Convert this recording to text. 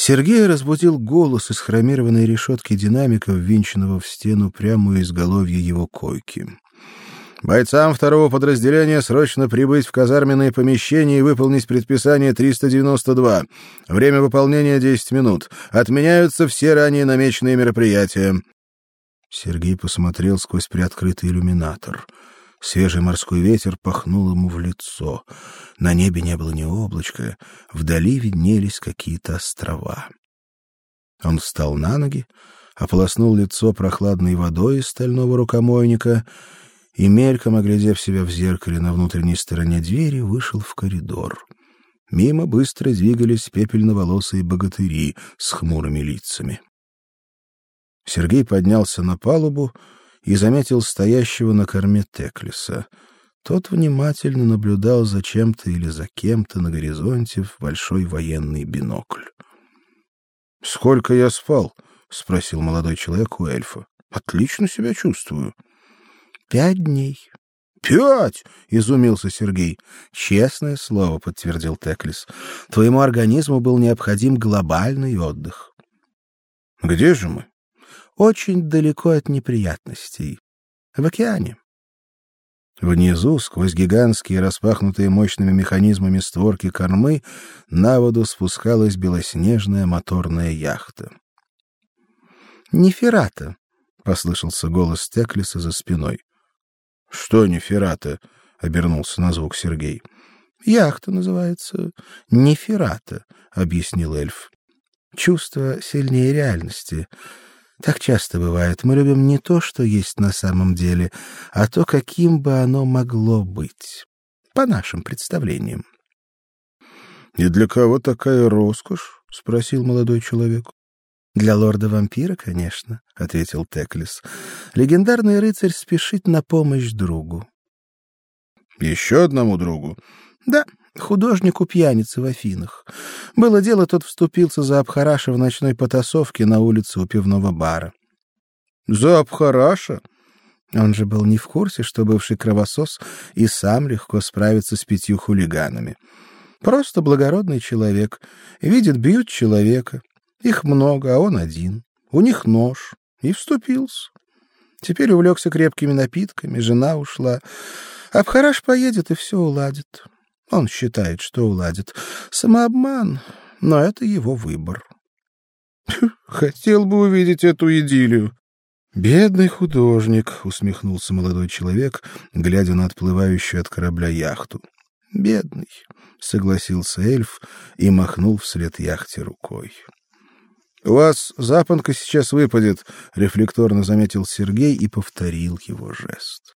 Сергей разбудил голос из хромированной решетки динамика, ввинченного в стену прямо изголовья его койки. Бойцам второго подразделения срочно прибыть в казарменные помещения и выполнить предписание 392. Время выполнения 10 минут. Отменяются все ранее намеченные мероприятия. Сергей посмотрел сквозь приоткрытый иллюминатор. Свежий морской ветер пахнул ему в лицо. На небе не было ни облачка, вдали виднелись какие-то острова. Он встал на ноги, ополоснул лицо прохладной водой из стального рукомойника и мельком оглядев себя в зеркале на внутренней стороне двери, вышел в коридор. Мимо быстро двигались пепельноволосые богатыри с хмурыми лицами. Сергей поднялся на палубу и заметил стоящего на корме Теклиса. Тот внимательно наблюдал за чем-то или за кем-то на горизонте в большой военный бинокль. Сколько я спал? спросил молодой человек у эльфа. Отлично себя чувствую. Пять дней. Пять! изумился Сергей. Честное слово, подтвердил Теклис. Твоему организму был необходим глобальный отдых. Где же мы? Очень далеко от неприятностей. В океане. Внизу, сквозь гигантские распахнутые мощными механизмами створки кормы, на воду спускалась белоснежная моторная яхта. Неферата, послышался голос Теклиса за спиной. Что Неферата? обернулся на звук Сергей. Яхта называется Неферата, объяснил эльф. Чувство сильнее реальности. Так часто бывает. Мы любим не то, что есть на самом деле, а то, каким бы оно могло быть, по нашим представлениям. И для кого такая роскошь? спросил молодой человек. Для лорда-вампира, конечно, ответил Теклис. Легендарный рыцарь спешит на помощь другу. Еще одному другу. Да, художнику пьяницы в Афинах. Было дело, тот вступился за Абхараша в ночной потасовке на улице у пивного бара. За Абхараша? Он же был не в курсе, что бывший кровосос и сам легко справится с пятью хулиганами. Просто благородный человек, видит, бьют человека. Их много, а он один. У них нож. И вступился. Теперь увлекся крепкими напитками, жена ушла. Абхараш поедет и все уладит. Он считает, что уладит. Самообман, но это его выбор. Хотел бы увидеть эту идиллию. Бедный художник, усмехнулся молодой человек, глядя на отплывающую от корабля яхту. Бедный, согласился эльф и махнул вслед яхте рукой. У вас запонка сейчас выпадет, рефлекторно заметил Сергей и повторил его жест.